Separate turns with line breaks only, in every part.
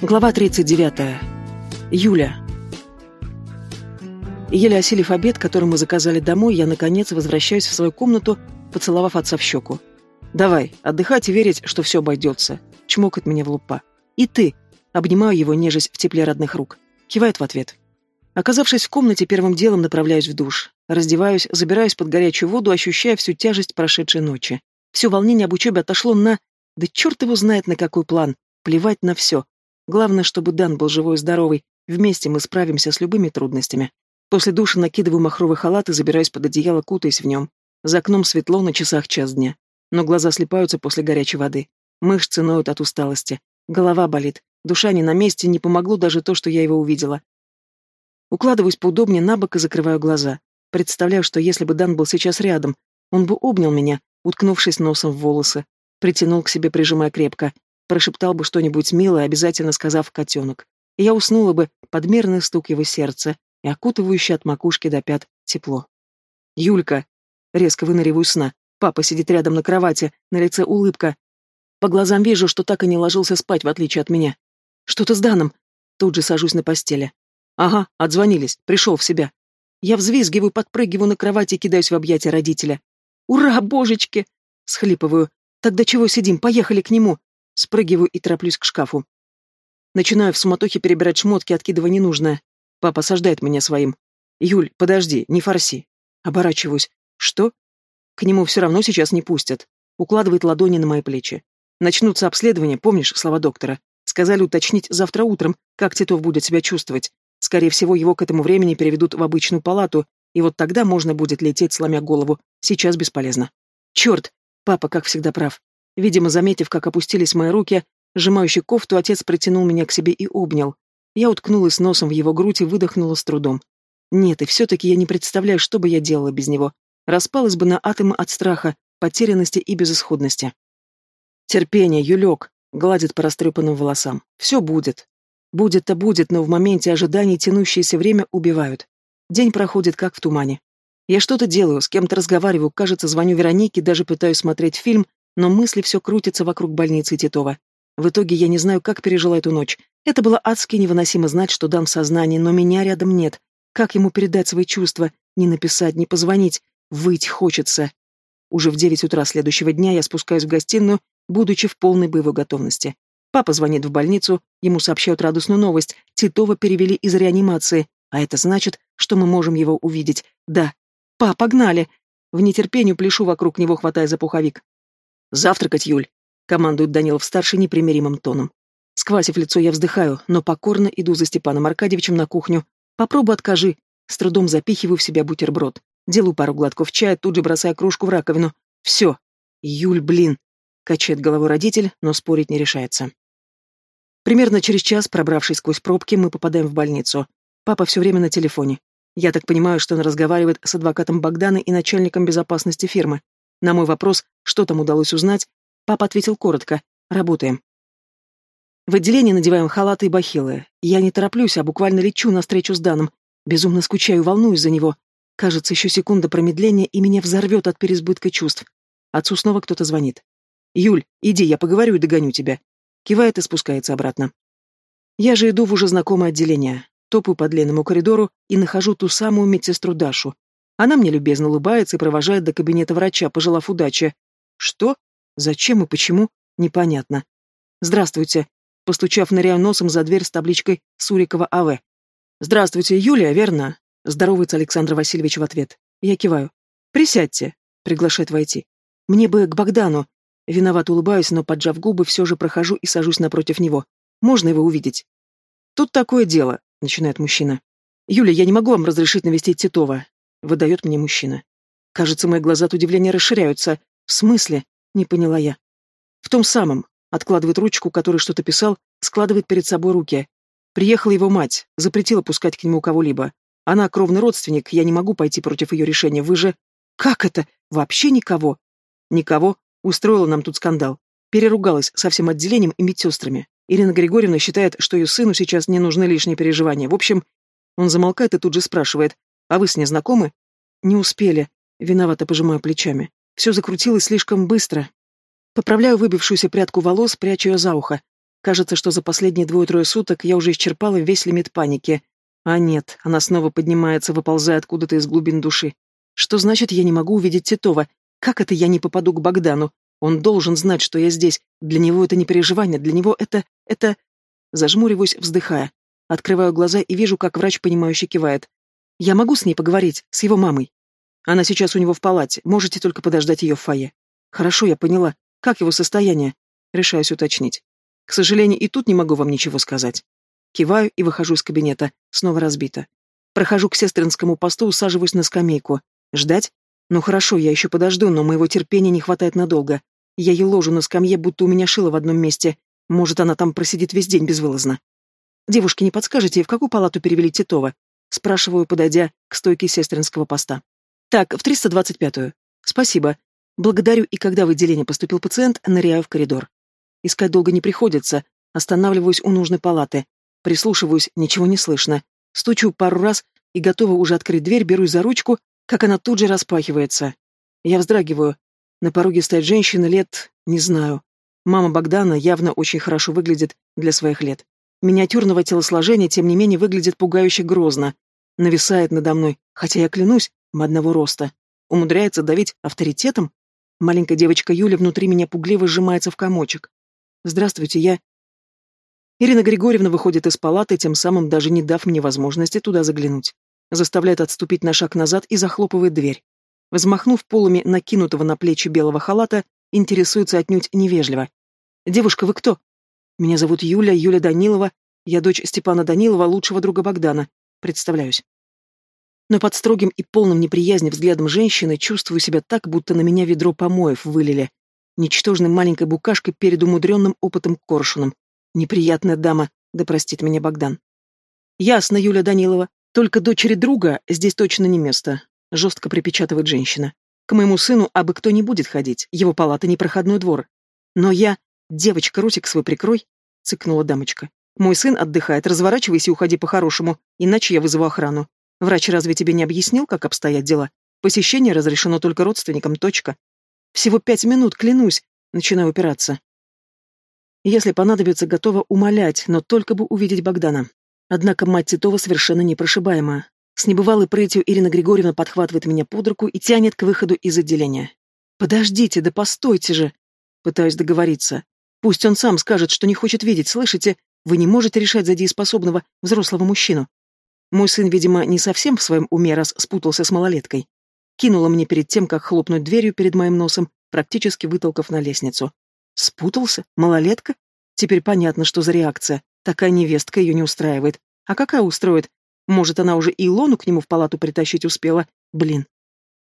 Глава 39. Юля. Еле осилив обед, который мы заказали домой, я, наконец, возвращаюсь в свою комнату, поцеловав отца в щеку. «Давай, отдыхать и верить, что все обойдется», — чмокает меня в лупа. «И ты!» — обнимаю его, нежесть в тепле родных рук. Кивает в ответ. Оказавшись в комнате, первым делом направляюсь в душ. Раздеваюсь, забираюсь под горячую воду, ощущая всю тяжесть прошедшей ночи. Все волнение об учебе отошло на... Да черт его знает на какой план. Плевать на все. Главное, чтобы Дан был живой и здоровый. Вместе мы справимся с любыми трудностями. После душа накидываю махровый халат и забираюсь под одеяло, кутаясь в нем. За окном светло, на часах час дня. Но глаза слепаются после горячей воды. Мышцы ноют от усталости. Голова болит. Душа не на месте, не помогло даже то, что я его увидела. Укладываюсь поудобнее на бок и закрываю глаза. Представляю, что если бы Дан был сейчас рядом, он бы обнял меня, уткнувшись носом в волосы, притянул к себе, прижимая крепко, прошептал бы что-нибудь милое, обязательно сказав «котенок». И я уснула бы под мерный стук его сердца и окутывающее от макушки до пят тепло. «Юлька!» Резко выныриваю сна. Папа сидит рядом на кровати, на лице улыбка. По глазам вижу, что так и не ложился спать, в отличие от меня. «Что-то с Даном?» Тут же сажусь на постели. «Ага, отзвонились, пришел в себя». Я взвизгиваю, подпрыгиваю на кровати и кидаюсь в объятия родителя. «Ура, божечки!» — схлипываю. «Тогда чего сидим? Поехали к нему!» Спрыгиваю и тороплюсь к шкафу. Начинаю в суматохе перебирать шмотки, откидывая ненужное. Папа осаждает меня своим. «Юль, подожди, не форси». Оборачиваюсь. «Что?» К нему все равно сейчас не пустят. Укладывает ладони на мои плечи. Начнутся обследования, помнишь слова доктора? Сказали уточнить завтра утром, как Титов будет себя чувствовать. Скорее всего, его к этому времени переведут в обычную палату, и вот тогда можно будет лететь, сломя голову. Сейчас бесполезно. Черт! Папа, как всегда, прав. Видимо, заметив, как опустились мои руки, сжимающий кофту, отец притянул меня к себе и обнял. Я уткнулась носом в его грудь и выдохнула с трудом. Нет, и все-таки я не представляю, что бы я делала без него. Распалась бы на атомы от страха, потерянности и безысходности. Терпение, Юлек, гладит по растрепанным волосам. Все будет. Будет-то будет, но в моменте ожидания тянущееся время убивают. День проходит как в тумане. Я что-то делаю, с кем-то разговариваю, кажется, звоню Веронике, даже пытаюсь смотреть фильм, но мысли все крутятся вокруг больницы Титова. В итоге я не знаю, как пережила эту ночь. Это было адски невыносимо знать, что дам сознание, но меня рядом нет. Как ему передать свои чувства? Не написать, не позвонить. Выть хочется. Уже в девять утра следующего дня я спускаюсь в гостиную, будучи в полной боевой готовности. Папа звонит в больницу, ему сообщают радостную новость. Титова перевели из реанимации, а это значит, что мы можем его увидеть. Да. Па, погнали! В нетерпении пляшу вокруг него, хватая за пуховик. «Завтракать, Юль!» — командует Данилов-старший непримиримым тоном. Сквасив лицо, я вздыхаю, но покорно иду за Степаном Аркадьевичем на кухню. Попробуй откажи. С трудом запихиваю в себя бутерброд. Делаю пару глотков чая, тут же бросаю кружку в раковину. Все. Юль, блин. Качает головой родитель, но спорить не решается. Примерно через час, пробравшись сквозь пробки, мы попадаем в больницу. Папа все время на телефоне. Я так понимаю, что он разговаривает с адвокатом Богдана и начальником безопасности фирмы. На мой вопрос, что там удалось узнать, папа ответил коротко «Работаем». В отделении надеваем халаты и бахилы. Я не тороплюсь, а буквально лечу навстречу с Даном. Безумно скучаю, волнуюсь за него. Кажется, еще секунда промедления, и меня взорвет от переизбытка чувств. Отцу снова кто-то звонит. «Юль, иди, я поговорю и догоню тебя». Кивает и спускается обратно. Я же иду в уже знакомое отделение. Топаю по длинному коридору и нахожу ту самую медсестру Дашу. Она мне любезно улыбается и провожает до кабинета врача, пожелав удачи. Что? Зачем и почему? Непонятно. Здравствуйте. Постучав ныряю носом за дверь с табличкой Сурикова А.В. Здравствуйте, Юлия, верно? Здоровается Александр Васильевич в ответ. Я киваю. Присядьте. Приглашает войти. Мне бы к Богдану. Виноват улыбаюсь, но, поджав губы, все же прохожу и сажусь напротив него. Можно его увидеть? Тут такое дело, начинает мужчина. Юля, я не могу вам разрешить навестить Титова. Выдает мне мужчина. Кажется, мои глаза от удивления расширяются. В смысле? Не поняла я. В том самом. Откладывает ручку, который что-то писал, складывает перед собой руки. Приехала его мать, запретила пускать к нему кого-либо. Она кровный родственник, я не могу пойти против ее решения. Вы же... Как это? Вообще никого? Никого. Устроила нам тут скандал. Переругалась со всем отделением и медсестрами. Ирина Григорьевна считает, что ее сыну сейчас не нужны лишние переживания. В общем, он замолкает и тут же спрашивает. А вы с ней знакомы? Не успели. Виновато пожимаю плечами. Все закрутилось слишком быстро. Поправляю выбившуюся прядку волос, прячу ее за ухо. Кажется, что за последние двое-трое суток я уже исчерпала весь лимит паники. А нет, она снова поднимается, выползая откуда-то из глубин души. Что значит, я не могу увидеть Титова? Как это я не попаду к Богдану? Он должен знать, что я здесь. Для него это не переживание, для него это... это... Зажмуриваюсь, вздыхая. Открываю глаза и вижу, как врач, понимающе кивает. Я могу с ней поговорить, с его мамой. Она сейчас у него в палате, можете только подождать ее в фойе. Хорошо, я поняла. Как его состояние? Решаюсь уточнить. К сожалению, и тут не могу вам ничего сказать. Киваю и выхожу из кабинета, снова разбито. Прохожу к сестринскому посту, усаживаюсь на скамейку. Ждать? Ну хорошо, я еще подожду, но моего терпения не хватает надолго. Я ей ложу на скамье, будто у меня шило в одном месте. Может, она там просидит весь день безвылазно. «Девушки, не подскажете, в какую палату перевели Титова?» Спрашиваю, подойдя к стойке сестринского поста. «Так, в 325-ю. Спасибо. Благодарю, и когда в отделение поступил пациент, ныряю в коридор. Искать долго не приходится. Останавливаюсь у нужной палаты. Прислушиваюсь, ничего не слышно. Стучу пару раз и готова уже открыть дверь, берусь за ручку, как она тут же распахивается. Я вздрагиваю. На пороге стоит женщина лет, не знаю. Мама Богдана явно очень хорошо выглядит для своих лет. Миниатюрного телосложения, тем не менее, выглядит пугающе грозно. Нависает надо мной, хотя я клянусь, мы одного роста. Умудряется давить авторитетом? Маленькая девочка Юля внутри меня пугливо сжимается в комочек. «Здравствуйте, я...» Ирина Григорьевна выходит из палаты, тем самым даже не дав мне возможности туда заглянуть. Заставляет отступить на шаг назад и захлопывает дверь. Взмахнув полами накинутого на плечи белого халата, интересуется отнюдь невежливо. «Девушка, вы кто?» «Меня зовут Юля, Юля Данилова. Я дочь Степана Данилова, лучшего друга Богдана. Представляюсь». Но под строгим и полным неприязни взглядом женщины чувствую себя так, будто на меня ведро помоев вылили ничтожной маленькой букашкой перед умудренным опытом коршуном. Неприятная дама, да простит меня Богдан. Ясно, Юля Данилова. Только дочери друга здесь точно не место. Жестко припечатывает женщина. К моему сыну абы кто не будет ходить, его палата не проходной двор. Но я... Девочка, ротик свой прикрой, цыкнула дамочка. Мой сын отдыхает, разворачивайся и уходи по-хорошему, иначе я вызову охрану. Врач разве тебе не объяснил, как обстоят дела? Посещение разрешено только родственникам, точка. Всего пять минут, клянусь. Начинаю упираться. Если понадобится, готова умолять, но только бы увидеть Богдана. Однако мать Титова совершенно непрошибаема. С небывалой прытью Ирина Григорьевна подхватывает меня под руку и тянет к выходу из отделения. «Подождите, да постойте же!» Пытаюсь договориться. Пусть он сам скажет, что не хочет видеть, слышите? Вы не можете решать за дееспособного взрослого мужчину. Мой сын, видимо, не совсем в своем уме, раз спутался с малолеткой кинула мне перед тем, как хлопнуть дверью перед моим носом, практически вытолкав на лестницу. Спутался? Малолетка? Теперь понятно, что за реакция. Такая невестка ее не устраивает. А какая устроит? Может, она уже и Илону к нему в палату притащить успела? Блин.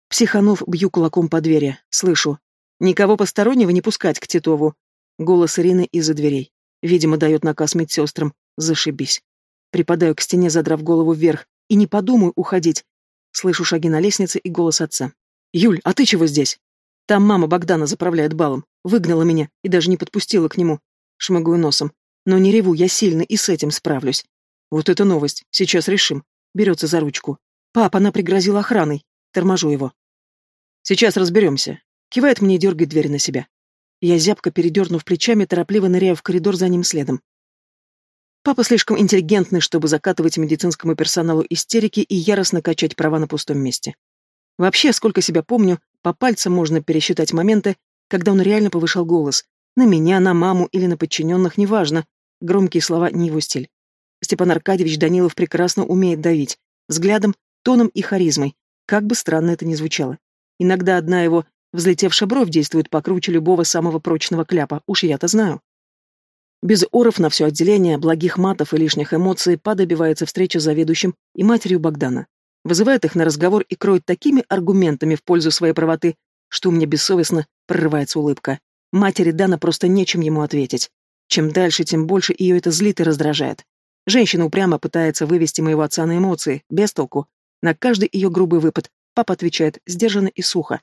Психанов бью кулаком по двери. Слышу. Никого постороннего не пускать к Титову. Голос Ирины из-за дверей. Видимо, дает наказ медсестрам. Зашибись. Припадаю к стене, задрав голову вверх. И не подумаю уходить. Слышу шаги на лестнице и голос отца. «Юль, а ты чего здесь?» «Там мама Богдана заправляет балом. Выгнала меня и даже не подпустила к нему». Шмыгаю носом. «Но не реву, я сильно и с этим справлюсь». «Вот это новость. Сейчас решим». Берется за ручку. «Пап, она пригрозила охраной». Торможу его. «Сейчас разберемся». Кивает мне и дергает дверь на себя. Я зябко, передернув плечами, торопливо ныряю в коридор за ним следом. Папа слишком интеллигентный, чтобы закатывать медицинскому персоналу истерики и яростно качать права на пустом месте. Вообще, сколько себя помню, по пальцам можно пересчитать моменты, когда он реально повышал голос. На меня, на маму или на подчиненных, неважно. Громкие слова не его стиль. Степан Аркадьевич Данилов прекрасно умеет давить. Взглядом, тоном и харизмой. Как бы странно это ни звучало. Иногда одна его взлетевшая бровь действует покруче любого самого прочного кляпа, уж я-то знаю. Без оров на все отделение, благих матов и лишних эмоций па добивается встречи с заведующим и матерью Богдана. Вызывает их на разговор и кроет такими аргументами в пользу своей правоты, что у меня бессовестно прорывается улыбка. Матери Дана просто нечем ему ответить. Чем дальше, тем больше ее это злит и раздражает. Женщина упрямо пытается вывести моего отца на эмоции, без толку. На каждый ее грубый выпад папа отвечает сдержанно и сухо.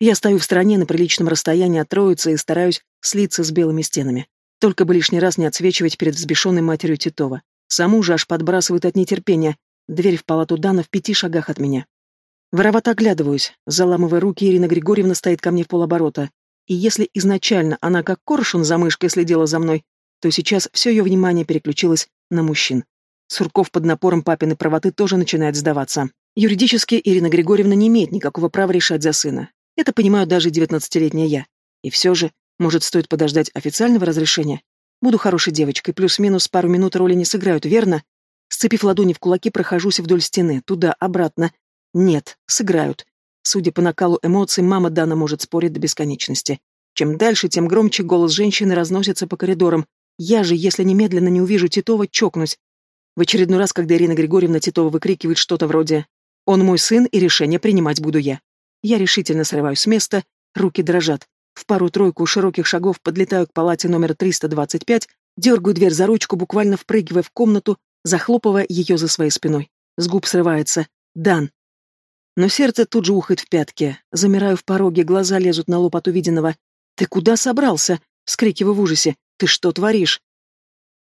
Я стою в стороне на приличном расстоянии от троицы и стараюсь слиться с белыми стенами. Только бы лишний раз не отсвечивать перед взбешенной матерью Титова. Саму же аж подбрасывает от нетерпения. Дверь в палату Дана в пяти шагах от меня. Воровато оглядываюсь. Заламывая руки, Ирина Григорьевна стоит ко мне в полоборота. И если изначально она как коршун за мышкой следила за мной, то сейчас все ее внимание переключилось на мужчин. Сурков под напором папиной правоты тоже начинает сдаваться. Юридически Ирина Григорьевна не имеет никакого права решать за сына. Это понимаю даже девятнадцатилетняя я. И все же, может, стоит подождать официального разрешения? Буду хорошей девочкой, плюс-минус пару минут роли не сыграют, верно? Сцепив ладони в кулаки, прохожусь вдоль стены, туда, обратно. Нет, сыграют. Судя по накалу эмоций, мама Дана может спорить до бесконечности. Чем дальше, тем громче голос женщины разносится по коридорам. Я же, если немедленно не увижу Титова, чокнусь. В очередной раз, когда Ирина Григорьевна Титова выкрикивает что-то вроде «Он мой сын, и решение принимать буду я». Я решительно срываюсь с места, руки дрожат. В пару-тройку широких шагов подлетаю к палате номер 325, дергаю дверь за ручку, буквально впрыгивая в комнату, захлопывая ее за своей спиной. С губ срывается «Дан». Но сердце тут же ухает в пятки. Замираю в пороге, глаза лезут на лоб от увиденного. «Ты куда собрался?» — вскрикиваю в ужасе. «Ты что творишь?»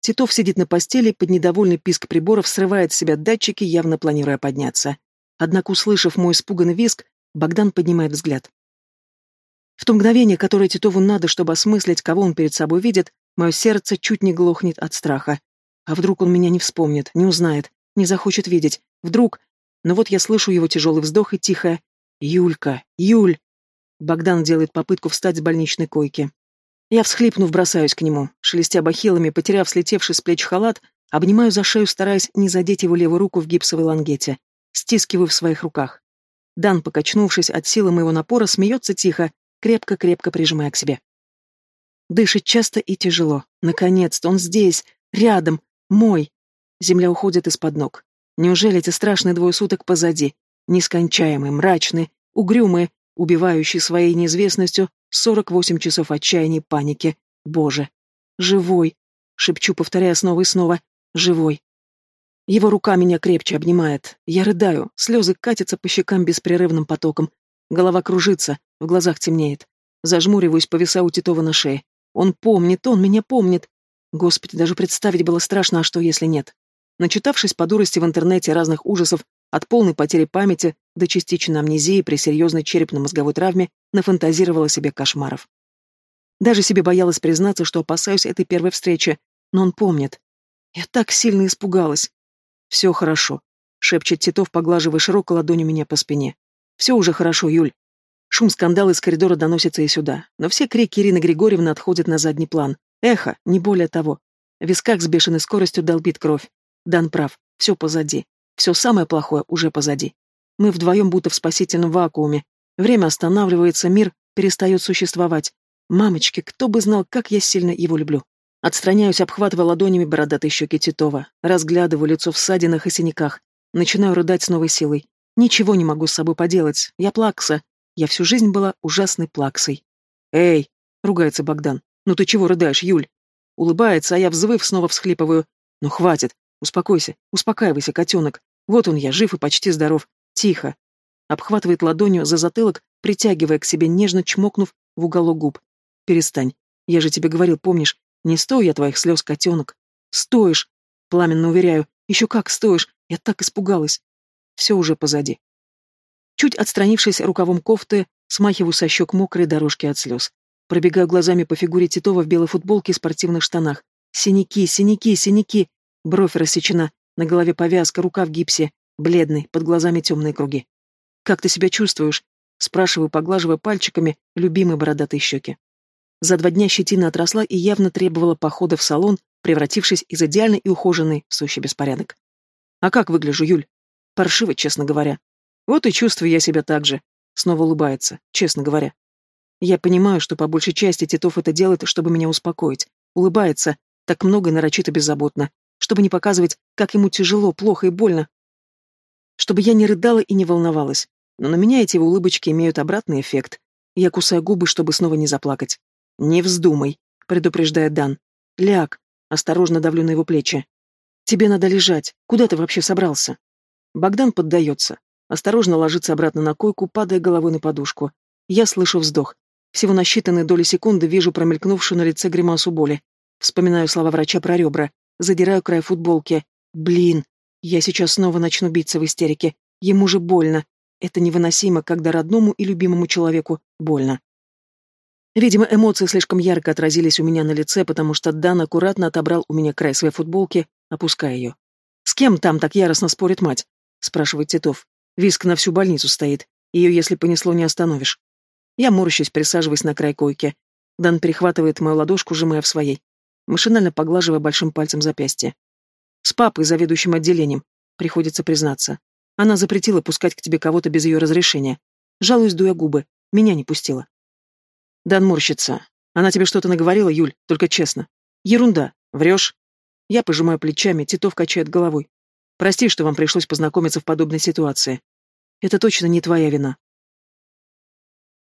Титов сидит на постели, под недовольный писк приборов срывает с себя датчики, явно планируя подняться. Однако, услышав мой испуганный визг, Богдан поднимает взгляд. В то мгновение, которое Титову надо, чтобы осмыслить, кого он перед собой видит, мое сердце чуть не глохнет от страха. А вдруг он меня не вспомнит, не узнает, не захочет видеть? Вдруг... Но вот я слышу его тяжелый вздох и тихое «Юлька! Юль!» Богдан делает попытку встать с больничной койки. Я, всхлипнув, бросаюсь к нему, шелестя бахилами, потеряв слетевший с плеч халат, обнимаю за шею, стараясь не задеть его левую руку в гипсовой лангете, стискиваю в своих руках. Дан, покачнувшись от силы моего напора, смеется тихо, крепко-крепко прижимая к себе. Дышит часто и тяжело. Наконец-то он здесь, рядом, мой. Земля уходит из-под ног. Неужели эти страшные двое суток позади? Нескончаемые, мрачные, угрюмые, убивающие своей неизвестностью 48 часов отчаяния и паники. Боже. Живой. Шепчу, повторяя снова и снова. Живой. Его рука меня крепче обнимает. Я рыдаю, слезы катятся по щекам беспрерывным потоком. Голова кружится, в глазах темнеет. Зажмуриваюсь, повисая у Титова на шее. Он помнит, он меня помнит. Господи, даже представить было страшно, а что если нет? Начитавшись по дурости в интернете разных ужасов, от полной потери памяти до частичной амнезии при серьезной черепно-мозговой травме, нафантазировала себе кошмаров. Даже себе боялась признаться, что опасаюсь этой первой встречи, но он помнит. Я так сильно испугалась. «Все хорошо», — шепчет Титов, поглаживая широко ладонью меня по спине. «Все уже хорошо, Юль». Шум скандала из коридора доносится и сюда, но все крики Ирины Григорьевны отходят на задний план. Эхо, не более того. В висках с бешеной скоростью долбит кровь. Дан прав, все позади. Все самое плохое уже позади. Мы вдвоем будто в спасительном вакууме. Время останавливается, мир перестает существовать. Мамочки, кто бы знал, как я сильно его люблю. Отстраняюсь, обхватывая ладонями бородатые щеки Титова, разглядываю лицо в ссадинах и синяках. Начинаю рыдать с новой силой. Ничего не могу с собой поделать. Я плакса. Я всю жизнь была ужасной плаксой. «Эй!» — ругается Богдан. «Ну ты чего рыдаешь, Юль?» Улыбается, а я, взвыв, снова всхлипываю. «Ну хватит! Успокойся, успокаивайся, котенок. Вот он я, жив и почти здоров. Тихо!» Обхватывает ладонью за затылок, притягивая к себе, нежно чмокнув в уголок губ. «Перестань. Я же тебе говорил, помнишь? Не стою я твоих слез, котенок. Стоишь!» Пламенно уверяю. «Еще как стоишь! Я так испугалась!» Все уже позади. Чуть отстранившись рукавом кофты, смахиваю со щек мокрые дорожки от слез. Пробегаю глазами по фигуре Титова в белой футболке и спортивных штанах. Синяки, синяки, синяки. Бровь рассечена, на голове повязка, рука в гипсе, бледный, под глазами темные круги. «Как ты себя чувствуешь?» Спрашиваю, поглаживая пальчиками любимые бородатые щеки. За два дня щетина отросла и явно требовала похода в салон, превратившись из идеальной и ухоженной в сущий беспорядок. «А как выгляжу, Юль?» «Паршиво, честно говоря». «Вот и чувствую я себя так же». Снова улыбается, честно говоря. Я понимаю, что по большей части Титов это делает, чтобы меня успокоить. Улыбается, так много и нарочито беззаботно, чтобы не показывать, как ему тяжело, плохо и больно. Чтобы я не рыдала и не волновалась. Но на меня эти улыбочки имеют обратный эффект. Я кусаю губы, чтобы снова не заплакать. «Не вздумай», — предупреждает Дан. «Ляг», — осторожно давлю на его плечи. «Тебе надо лежать. Куда ты вообще собрался?» Богдан поддается. Осторожно ложится обратно на койку, падая головой на подушку. Я слышу вздох. Всего на считанные доли секунды вижу промелькнувшую на лице гримасу боли. Вспоминаю слова врача про ребра. Задираю край футболки. Блин, я сейчас снова начну биться в истерике. Ему же больно. Это невыносимо, когда родному и любимому человеку больно. Видимо, эмоции слишком ярко отразились у меня на лице, потому что Дан аккуратно отобрал у меня край своей футболки, опуская ее. «С кем там так яростно спорит мать?» — спрашивает Титов. «Виск на всю больницу стоит. Ее, если понесло, не остановишь». Я морщусь, присаживаясь на край койки. Дан перехватывает мою ладошку, сжимая в своей, машинально поглаживая большим пальцем запястье. «С папой, заведующим отделением, приходится признаться. Она запретила пускать к тебе кого-то без ее разрешения. Жалуюсь, дуя губы. Меня не пустила». Дан морщится. «Она тебе что-то наговорила, Юль, только честно». «Ерунда. Врешь?» Я пожимаю плечами, Титов качает головой. «Прости, что вам пришлось познакомиться в подобной ситуации. Это точно не твоя вина.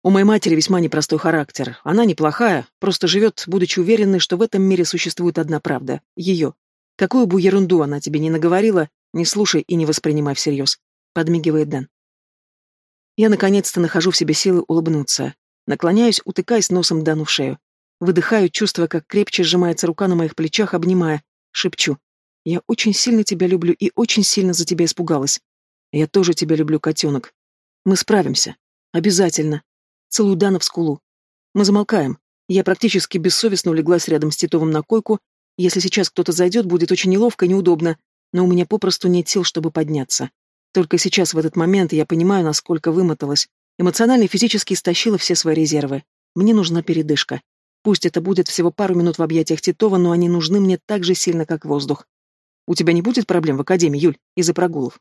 У моей матери весьма непростой характер. Она неплохая, просто живет, будучи уверенной, что в этом мире существует одна правда — ее. Какую бы ерунду она тебе ни наговорила, не слушай и не воспринимай всерьез. Подмигивает Дэн. Я наконец-то нахожу в себе силы улыбнуться. Наклоняюсь, утыкаясь носом Дану в шею. Выдыхаю, чувствуя, как крепче сжимается рука на моих плечах, обнимая. Шепчу. «Я очень сильно тебя люблю и очень сильно за тебя испугалась. Я тоже тебя люблю, котенок. Мы справимся. Обязательно. Целую Дана в скулу. Мы замолкаем. Я практически бессовестно улеглась рядом с Титовым на койку. Если сейчас кто-то зайдет, будет очень неловко и неудобно, но у меня попросту нет сил, чтобы подняться. Только сейчас, в этот момент, я понимаю, насколько вымоталась. Эмоционально и физически истощила все свои резервы. Мне нужна передышка. Пусть это будет всего пару минут в объятиях Титова, но они нужны мне так же сильно, как воздух. У тебя не будет проблем в академии, Юль, из-за прогулов?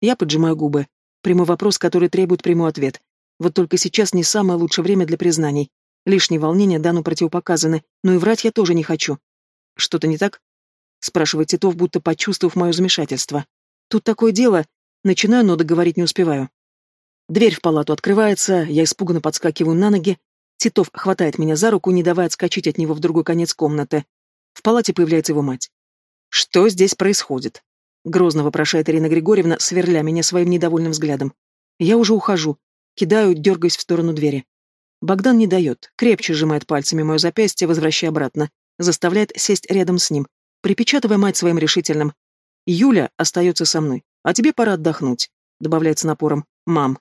Я поджимаю губы. Прямой вопрос, который требует прямой ответ. Вот только сейчас не самое лучшее время для признаний. Лишние волнения Дану противопоказаны, но и врать я тоже не хочу. Что-то не так? Спрашивает Титов, будто почувствовав мое замешательство. Тут такое дело. Начинаю, но договорить не успеваю. Дверь в палату открывается, я испуганно подскакиваю на ноги. Титов хватает меня за руку, не давая отскочить от него в другой конец комнаты. В палате появляется его мать. «Что здесь происходит?» Грозно вопрошает Ирина Григорьевна, сверля меня своим недовольным взглядом. Я уже ухожу. Кидаю, дергаясь в сторону двери. Богдан не дает, крепче сжимает пальцами мое запястье, возвращая обратно, заставляет сесть рядом с ним, припечатывая мать своим решительным. «Юля остается со мной, а тебе пора отдохнуть», добавляет с напором. «Мам,